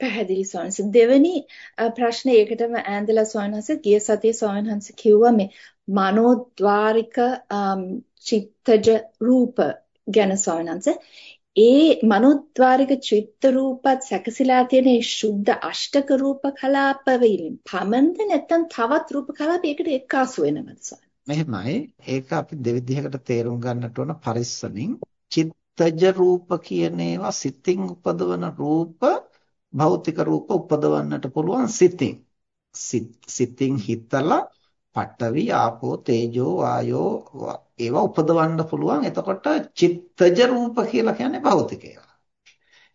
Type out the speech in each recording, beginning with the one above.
පැහැදිලි සෝනස දෙවෙනි ප්‍රශ්නේ ඒකටම ඈඳලා සෝනස ගිය සතියේ සෝනහංශ කිව්වා මේ මනෝද්වාරික චිත්තජ රූප ගැන සෝනහංශ ඒ මනෝද්වාරික චිත්ත රූපත් සැකසීලා තියෙන ශුද්ධ අෂ්ටක රූප කලාප වලින් පමණද නැත්නම් තවත් රූප කලාප ඒකට එක්කාසු වෙනවද සෝන මෙහෙමයි. ඒක අපි දෙවිධයකට තේරුම් ගන්නට ඕන පරිස්සමින්. චිත්තජ රූප කියන ඒවා සිතින් උපදවන රූප භෞතික රූප උපදවන්නට පුළුවන් සිතින්. සිතින් හිතලා පඨවි ආපෝ තේජෝ වායෝ ඒවා උපදවන්න පුළුවන්. එතකොට චිත්තජ රූප කියලා කියන්නේ භෞතික ඒවා.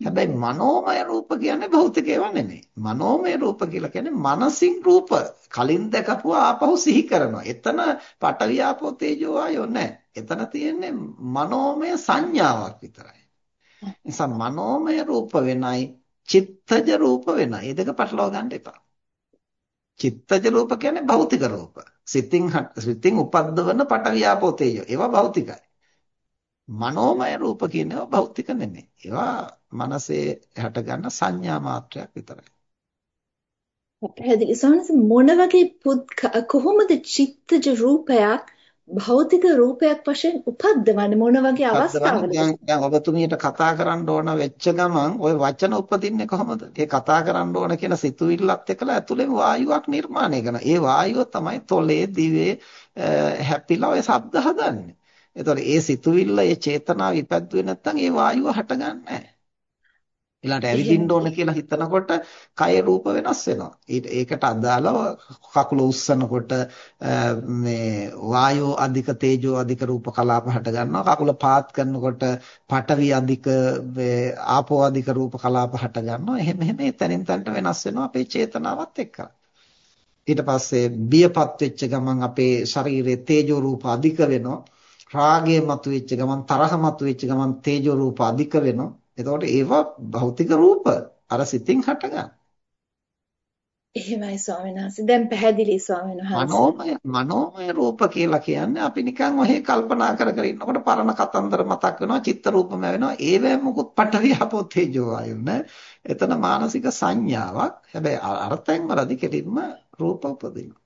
හැබැයි මනෝමය රූප කියන්නේ භෞතික ඒවා නෙමෙයි. මනෝමය රූප කියලා කියන්නේ මනසින් රූප කලින් දැකපුවා ආපහු සිහි කරනවා. එතන පඨවි ආපෝ තේජෝ වායෝ නැහැ. එතන තියෙන්නේ මනෝමය සංඥාවක් විතරයි. නිසා මනෝමය රූප වෙනයි චිත්තජ රූප වෙනවා. මේ දෙක පටලවා ගන්න එපා. චිත්තජ රූප කියන්නේ භෞතික රූප. සිතින් සිතින් උපද්දවන පටවියාපෝ තේජෝ. ඒවා භෞතිකයි. මනෝමය රූප කියනවා භෞතික නෙමෙයි. ඒවා මනසේ හටගන්න සංඥා මාත්‍රයක් විතරයි. පැහැදිලි. සෝනස මොන වගේ කොහොමද චිත්තජ රූපයක් භෞතික රූපයක් වශයෙන් උපද්දවන්නේ මොන වගේ අවස්ථාවලද? දැන් ඔබතුමියට කතා කරන්න ඕන වෙච්ච ගමන් ওই වචන උපදින්නේ කොහොමද? ඒ කතා කරන්න ඕන කියන සිතුවිල්ලත් එක්කලා ඇතුලේ වායුවක් නිර්මාණය කරනවා. ඒ වායුව තමයි තොලේ දිවේ හැපිලා ඔය ශබ්ද හදන්නේ. එතකොට ඒ සිතුවිල්ල ඒ චේතනාව ඉපැද්දුවේ නැත්නම් ඒ වායුව හටගන්නේ නැහැ. ඊළඟට ඇවිදින්න ඕන කියලා හිතනකොට කය රූප වෙනස් වෙනවා. ඒකට අදාළව කකුල උස්සනකොට මේ වායෝ අධික තේජෝ අධික රූප කලාප හට ගන්නවා. කකුල පාත් කරනකොට පඨවි අධික ආපෝ අධික රූප කලාප හට ගන්නවා. එහෙම එහෙම තනින් තනට වෙනස් වෙනවා අපේ චේතනාවත් එක්කලා. ඊට පස්සේ බියපත් වෙච්ච ගමන් අපේ ශරීරයේ තේජෝ රූප අධික වෙනවා. රාගය මතුවෙච්ච ගමන් තරහ මතුවෙච්ච ගමන් තේජෝ රූප අධික වෙනවා. එතකොට ඒවා භෞතික රූප අර සිතින් හටගන්න. එහෙමයි ස්වාමීන් වහන්සේ. දැන් පැහැදිලි ස්වාමීන් වහන්සේ. මනෝමය මනෝමය රූප කියලා කියන්නේ අපි නිකන් ඔහේ කල්පනා කර කර ඉන්නකොට පරණ කතන්දර මතක් වෙනවා, චිත්ත රූපම වෙනවා. ඒවැ මොකුත් පටවිය අපෝ තේජෝ ආයු නෑ. එතන මානසික සංඥාවක්. හැබැයි අර්ථයෙන් වලදී කෙලින්ම රූප උපදිනවා.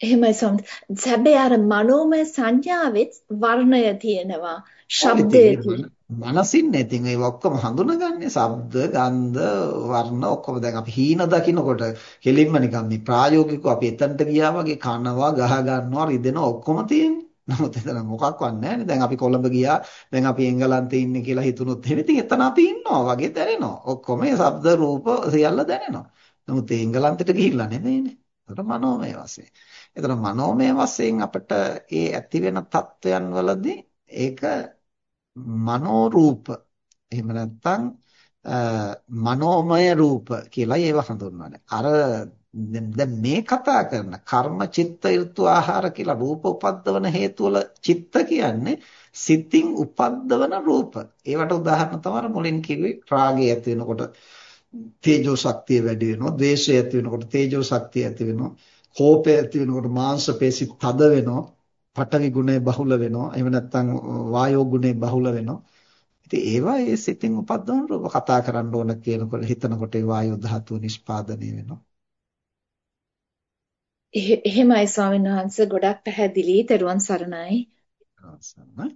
එහෙමයි වහන්සේ. හැබැයි අර මනෝමය සංඥාවෙත් වර්ණය තියෙනවා. ශබ්දය තියෙනවා. මනසින් නැතිනම් ඒව ඔක්කොම හඳුනගන්නේ ශබ්ද, ගන්ධ, වර්ණ ඔක්කොම දැන් අපි හීන දකින්නකොට කෙලින්ම නිකන් මේ ප්‍රායෝගිකව අපි එතනට ගියා වගේ කනවා, ගහ ගන්නවා, රිදෙනවා ඔක්කොම තියෙන්නේ. නමුත් එතන මොකක්වත් නැහැ දැන් අපි කොළඹ ගියා, දැන් අපි එංගලන්තේ ඉන්නේ කියලා හිතුනොත් එහෙම ඉතින් එතන අපි ඉන්නවා වගේ දැනෙනවා. ඔක්කොම මේ ශබ්ද, රූප සියල්ල දැනෙනවා. නමුත් ඒ එංගලන්තෙට ගිහිල්ලා නෙමෙයිනේ. ඒකට මනෝමය වශයෙන්. ඒතර මනෝමය වශයෙන් අපිට ඒ ඇති වෙන තත්වයන් වලදී ඒක මනෝ රූප එහෙම නැත්නම් මනෝමය රූප කියලා ඒව හඳුන්වන්නේ. අර දැන් මේ කතා කරන කර්ම චිත්ත ඍතු ආහාර කියලා රූප උපද්දවන හේතු වල චිත්ත කියන්නේ සිතින් උපද්දවන රූප. ඒවට උදාහරණ තමයි මුලින් කිව්වේ රාගය ඇති වෙනකොට තේජෝ ශක්තිය වැඩි වෙනවා, ද්වේෂය ඇති වෙනකොට තේජෝ ශක්තිය ඇති වෙනවා, කෝපය ඇති වෙනකොට මාංශ පේශි තද වෙනවා. පඨවි ගුණය බහුල වෙනවා. එහෙම නැත්නම් වායෝ ගුණය බහුල වෙනවා. ඉතින් ඒවා ඒ සිතින් උපද්දවන රූප කතා කරන්න ඕන කියනකොට හිතනකොට ඒ වායෝ ධාතුව නිෂ්පාදනය වෙනවා. එහෙමයි ස්වාමීන් වහන්සේ ගොඩක් පැහැදිලි. තෙරුවන් සරණයි. සරණයි.